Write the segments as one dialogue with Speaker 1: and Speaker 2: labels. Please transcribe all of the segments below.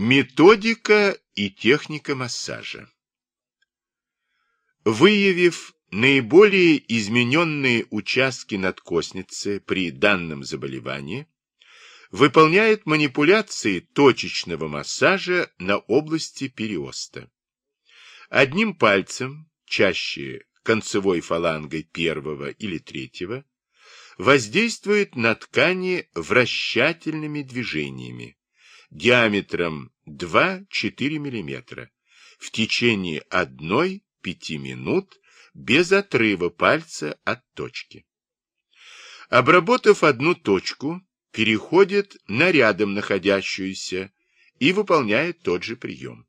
Speaker 1: Методика и техника массажа. Выявив наиболее измененные участки надкосницы при данном заболевании, выполняет манипуляции точечного массажа на области периоста. Одним пальцем, чаще концевой фалангой первого или третьего, воздействует на ткани вращательными движениями, диаметром 2-4 мм в течение 1-5 минут без отрыва пальца от точки. Обработав одну точку, переходит на рядом находящуюся и выполняет тот же прием.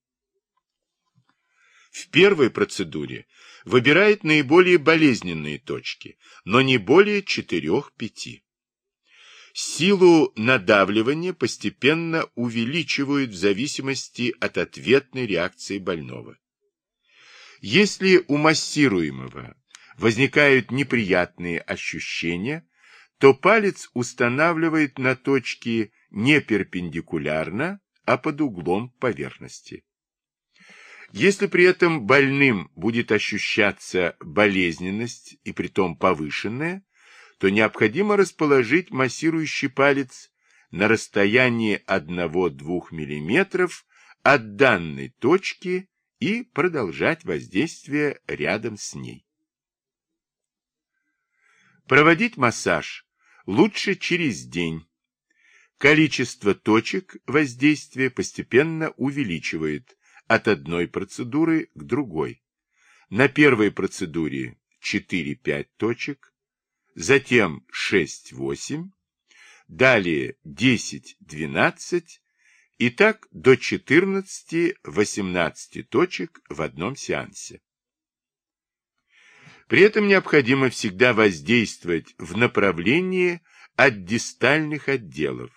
Speaker 1: В первой процедуре выбирает наиболее болезненные точки, но не более 4-5. Силу надавливания постепенно увеличивают в зависимости от ответной реакции больного. Если у массируемого возникают неприятные ощущения, то палец устанавливает на точке не перпендикулярно, а под углом поверхности. Если при этом больным будет ощущаться болезненность и притом повышенная, то необходимо расположить массирующий палец на расстоянии 1-2 мм от данной точки и продолжать воздействие рядом с ней. Проводить массаж лучше через день. Количество точек воздействия постепенно увеличивает от одной процедуры к другой. На первой процедуре 4-5 точек, затем 6-8, далее 10-12 и так до 14-18 точек в одном сеансе. При этом необходимо всегда воздействовать в направлении от дистальных отделов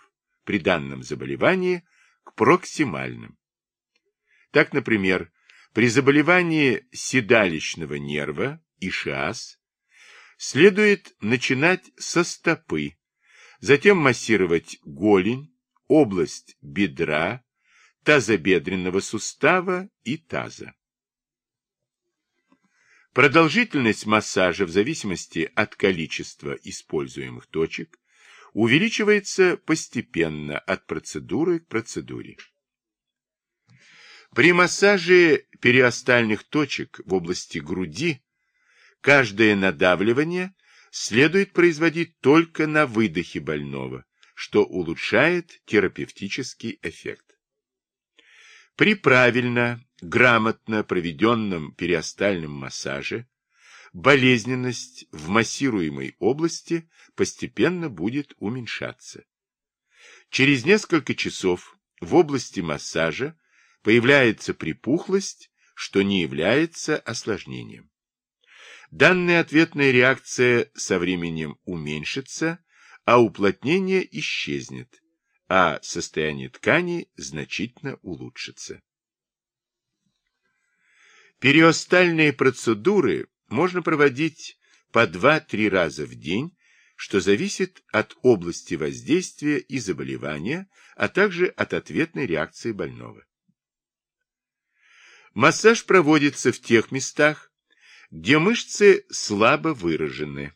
Speaker 1: при данном заболевании к проксимальным. Так, например, при заболевании седалищного нерва, ишиаз, Следует начинать со стопы, затем массировать голень, область бедра, тазобедренного сустава и таза. Продолжительность массажа в зависимости от количества используемых точек увеличивается постепенно от процедуры к процедуре. При массаже периостальных точек в области груди Каждое надавливание следует производить только на выдохе больного, что улучшает терапевтический эффект. При правильно, грамотно проведенном периостальном массаже болезненность в массируемой области постепенно будет уменьшаться. Через несколько часов в области массажа появляется припухлость, что не является осложнением. Данная ответная реакция со временем уменьшится, а уплотнение исчезнет, а состояние ткани значительно улучшится. Периостальные процедуры можно проводить по 2-3 раза в день, что зависит от области воздействия и заболевания, а также от ответной реакции больного. Массаж проводится в тех местах, где мышцы слабо выражены.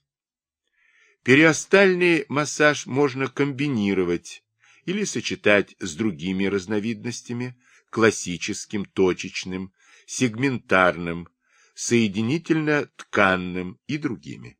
Speaker 1: Периостальный массаж можно комбинировать или сочетать с другими разновидностями, классическим, точечным, сегментарным, соединительно-тканным и другими.